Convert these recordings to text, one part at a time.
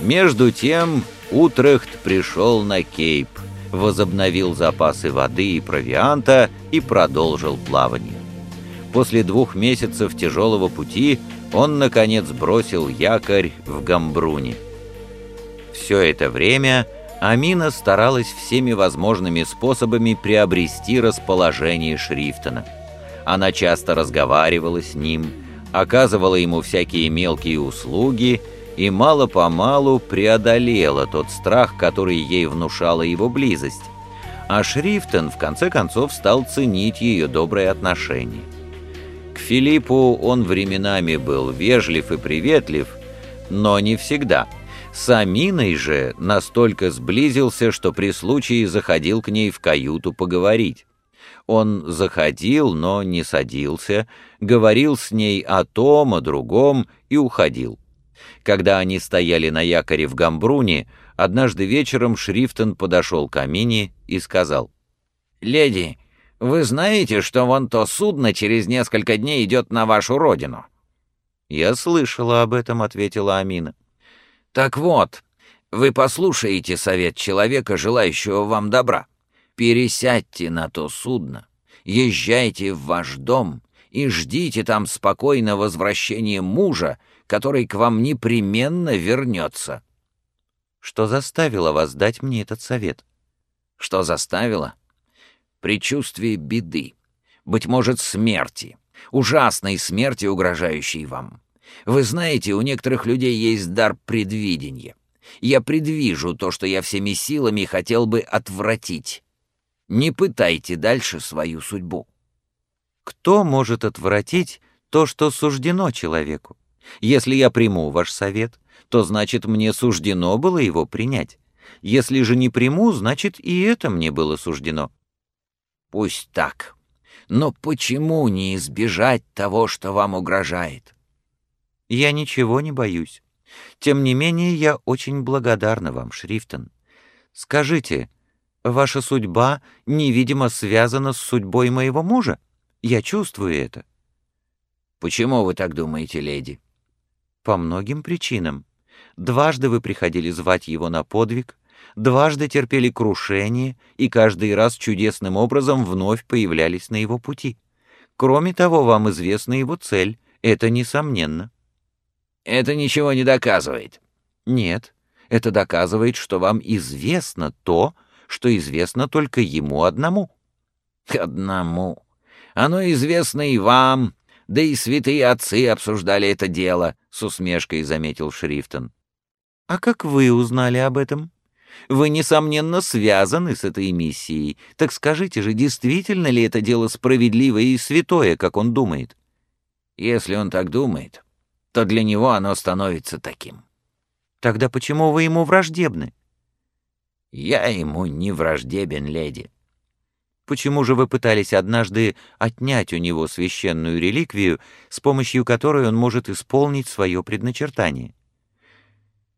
Между тем Утрехт пришел на Кейп, возобновил запасы воды и провианта и продолжил плавание. После двух месяцев тяжелого пути он, наконец, бросил якорь в Гамбруне. Все это время Амина старалась всеми возможными способами приобрести расположение Шрифтона. Она часто разговаривала с ним, оказывала ему всякие мелкие услуги и мало-помалу преодолела тот страх, который ей внушала его близость. А Шрифтон в конце концов стал ценить ее добрые отношения. К Филиппу он временами был вежлив и приветлив, но не всегда – с Аминой же настолько сблизился, что при случае заходил к ней в каюту поговорить. Он заходил, но не садился, говорил с ней о том, о другом и уходил. Когда они стояли на якоре в Гамбруне, однажды вечером Шрифтон подошел к Амине и сказал, «Леди, вы знаете, что вон то судно через несколько дней идет на вашу родину?» «Я слышала об этом», — ответила Амина. Так вот, вы послушаете совет человека, желающего вам добра. Пересядьте на то судно, езжайте в ваш дом и ждите там спокойно возвращения мужа, который к вам непременно вернется. Что заставило вас дать мне этот совет? Что заставило? Предчувствие беды, быть может, смерти, ужасной смерти, угрожающей вам. Вы знаете, у некоторых людей есть дар предвидения. Я предвижу то, что я всеми силами хотел бы отвратить. Не пытайте дальше свою судьбу. Кто может отвратить то, что суждено человеку? Если я приму ваш совет, то значит мне суждено было его принять. Если же не приму, значит и это мне было суждено. Пусть так. Но почему не избежать того, что вам угрожает? Я ничего не боюсь. Тем не менее, я очень благодарна вам, Шрифтон. Скажите, ваша судьба невидимо связана с судьбой моего мужа? Я чувствую это. Почему вы так думаете, леди? По многим причинам. Дважды вы приходили звать его на подвиг, дважды терпели крушение и каждый раз чудесным образом вновь появлялись на его пути. Кроме того, вам известна его цель, это несомненно. Это ничего не доказывает. Нет, это доказывает, что вам известно то, что известно только ему одному. Одному. Оно известно и вам, да и святые отцы обсуждали это дело, с усмешкой заметил Шрифтон. А как вы узнали об этом? Вы, несомненно, связаны с этой миссией. Так скажите же, действительно ли это дело справедливое и святое, как он думает? Если он так думает, то для него оно становится таким. Тогда почему вы ему враждебны? Я ему не враждебен, леди. Почему же вы пытались однажды отнять у него священную реликвию, с помощью которой он может исполнить свое предначертание?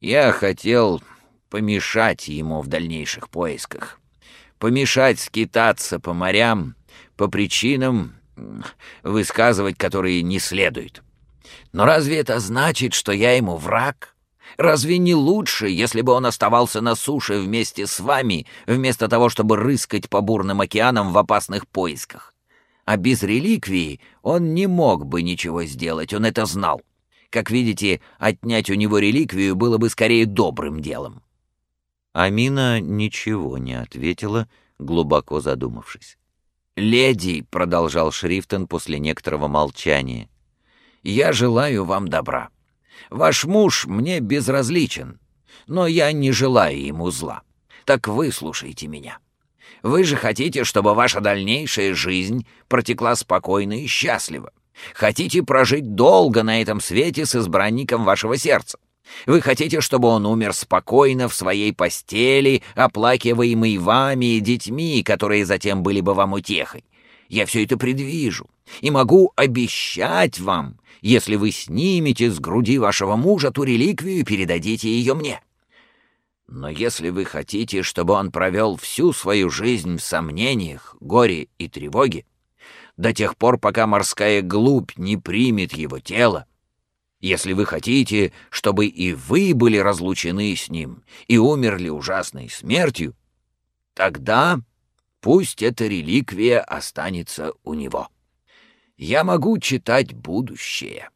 Я хотел помешать ему в дальнейших поисках, помешать скитаться по морям, по причинам, высказывать которые не следует. Но разве это значит, что я ему враг? Разве не лучше, если бы он оставался на суше вместе с вами, вместо того, чтобы рыскать по бурным океанам в опасных поисках? А без реликвии он не мог бы ничего сделать, он это знал. Как видите, отнять у него реликвию было бы скорее добрым делом. Амина ничего не ответила, глубоко задумавшись. «Леди», — продолжал Шрифтон после некоторого молчания, — я желаю вам добра. Ваш муж мне безразличен, но я не желаю ему зла. Так выслушайте меня. Вы же хотите, чтобы ваша дальнейшая жизнь протекла спокойно и счастливо. Хотите прожить долго на этом свете с избранником вашего сердца. Вы хотите, чтобы он умер спокойно в своей постели, оплакиваемый вами и детьми, которые затем были бы вам утехой. Я все это предвижу и могу обещать вам, если вы снимете с груди вашего мужа ту реликвию и передадите ее мне. Но если вы хотите, чтобы он провел всю свою жизнь в сомнениях, горе и тревоге, до тех пор, пока морская глубь не примет его тело, Если вы хотите, чтобы и вы были разлучены с ним и умерли ужасной смертью, тогда пусть эта реликвия останется у него. Я могу читать будущее.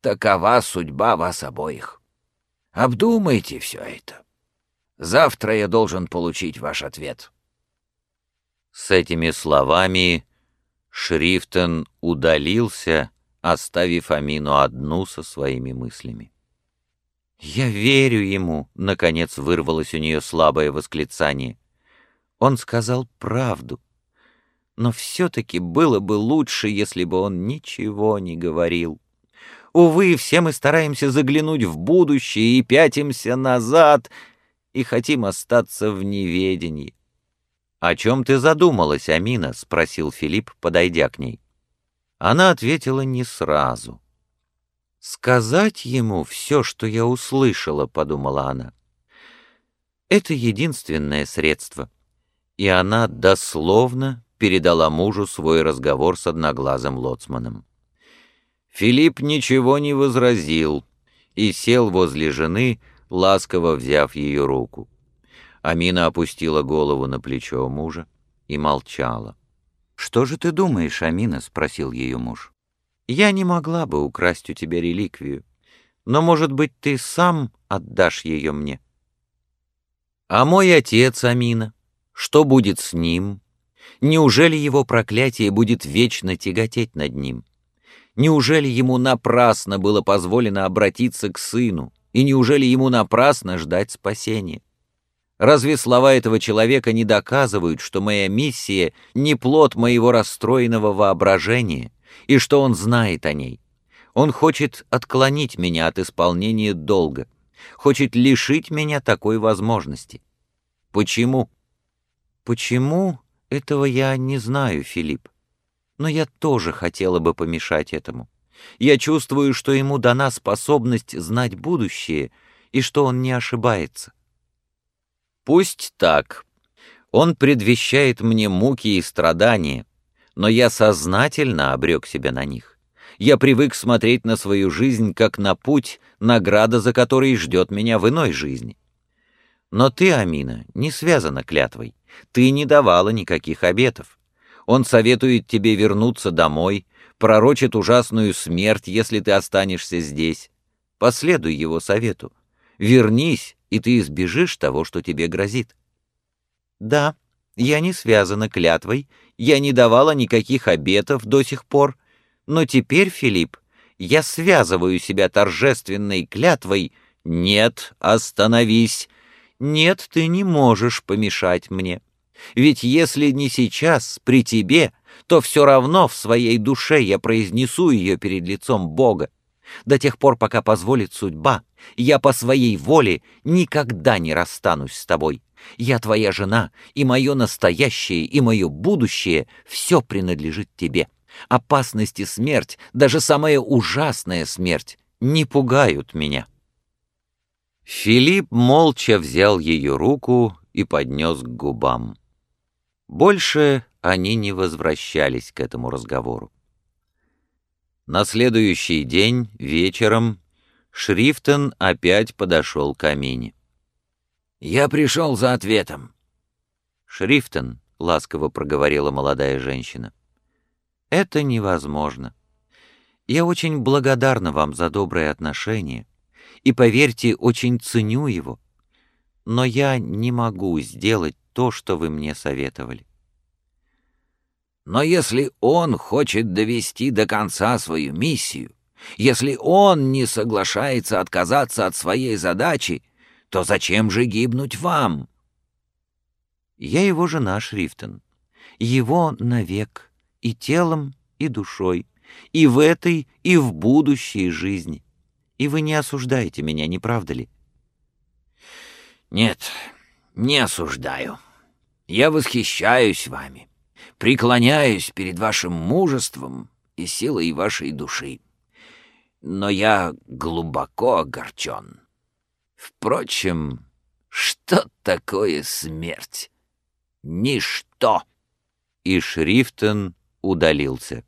Такова судьба вас обоих. Обдумайте все это. Завтра я должен получить ваш ответ». С этими словами Шрифтон удалился, оставив Амину одну со своими мыслями. «Я верю ему», — наконец вырвалось у нее слабое восклицание. Он сказал правду. Но все-таки было бы лучше, если бы он ничего не говорил. Увы, все мы стараемся заглянуть в будущее и пятимся назад, и хотим остаться в неведении. «О чем ты задумалась, Амина?» — спросил Филипп, подойдя к ней. Она ответила не сразу. «Сказать ему все, что я услышала», — подумала она. «Это единственное средство». И она дословно передала мужу свой разговор с одноглазым лоцманом. Филипп ничего не возразил и сел возле жены, ласково взяв ее руку. Амина опустила голову на плечо мужа и молчала. «Что же ты думаешь, Амина?» — спросил ее муж. «Я не могла бы украсть у тебя реликвию, но, может быть, ты сам отдашь ее мне?» «А мой отец, Амина, что будет с ним? Неужели его проклятие будет вечно тяготеть над ним? Неужели ему напрасно было позволено обратиться к сыну, и неужели ему напрасно ждать спасения?» Разве слова этого человека не доказывают, что моя миссия не плод моего расстроенного воображения, и что он знает о ней? Он хочет отклонить меня от исполнения долга, хочет лишить меня такой возможности. Почему? Почему? Этого я не знаю, Филипп. Но я тоже хотела бы помешать этому. Я чувствую, что ему дана способность знать будущее, и что он не ошибается. Пусть так. Он предвещает мне муки и страдания, но я сознательно обрек себя на них. Я привык смотреть на свою жизнь как на путь, награда за который ждет меня в иной жизни. Но ты, Амина, не связана клятвой. Ты не давала никаких обетов. Он советует тебе вернуться домой, пророчит ужасную смерть, если ты останешься здесь. Последуй его совету. Вернись и ты избежишь того, что тебе грозит. Да, я не связана клятвой, я не давала никаких обетов до сих пор, но теперь, Филипп, я связываю себя торжественной клятвой «Нет, остановись! Нет, ты не можешь помешать мне. Ведь если не сейчас, при тебе, то все равно в своей душе я произнесу ее перед лицом Бога. До тех пор, пока позволит судьба, я по своей воле никогда не расстанусь с тобой. Я твоя жена, и мое настоящее, и мое будущее — все принадлежит тебе. Опасность и смерть, даже самая ужасная смерть, не пугают меня». Филипп молча взял ее руку и поднес к губам. Больше они не возвращались к этому разговору. На следующий день, вечером, Шрифтон опять подошел к Амине. «Я пришел за ответом». «Шрифтон», — ласково проговорила молодая женщина, — «это невозможно. Я очень благодарна вам за доброе отношение, и, поверьте, очень ценю его, но я не могу сделать то, что вы мне советовали. Но если он хочет довести до конца свою миссию, если он не соглашается отказаться от своей задачи, то зачем же гибнуть вам? Я его жена, Шрифтон. Его навек, и телом, и душой, и в этой, и в будущей жизни. И вы не осуждаете меня, не правда ли? Нет, не осуждаю. Я восхищаюсь вами преклоняюсь перед вашим мужеством и силой вашей души. Но я глубоко огорчен. Впрочем, что такое смерть? Ничто!» И Шрифтон удалился.